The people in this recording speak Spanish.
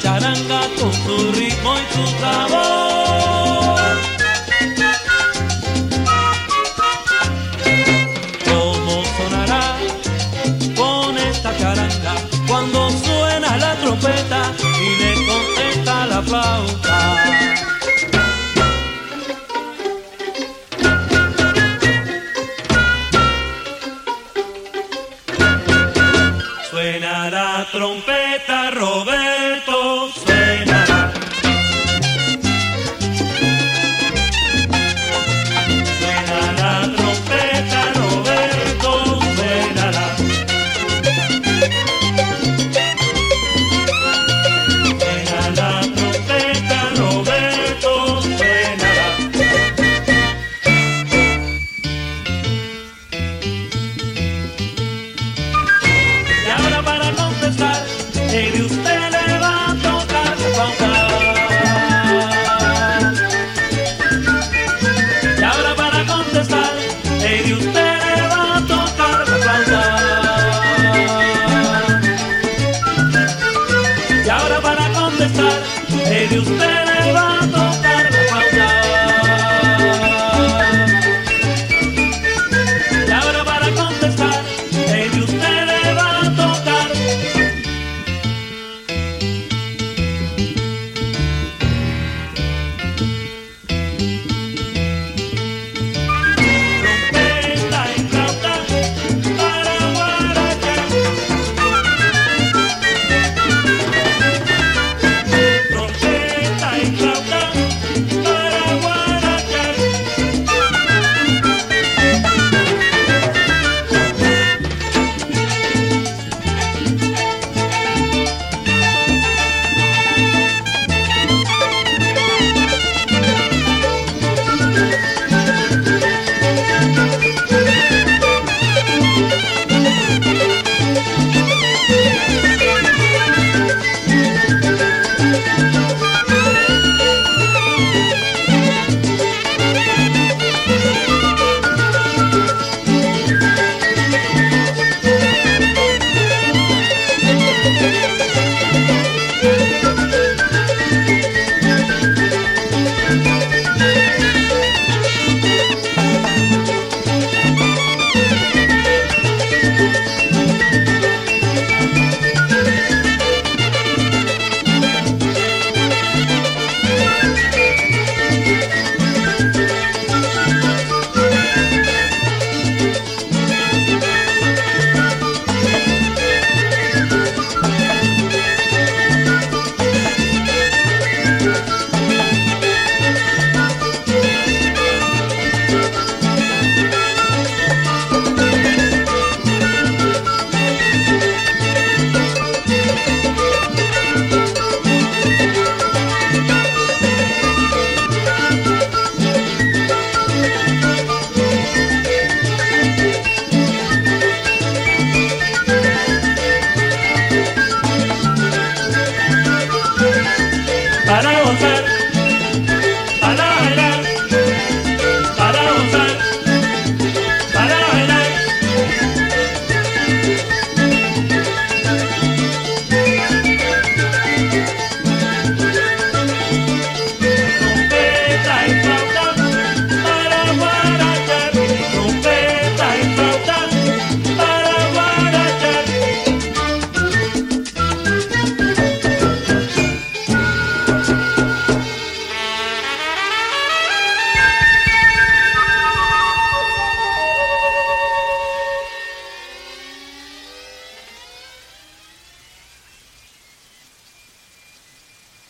charanga con su ritmo y su sabor. la trompeta, Roberto. que de usted le va a tocar faltar. Y ahora para contestar, que de usted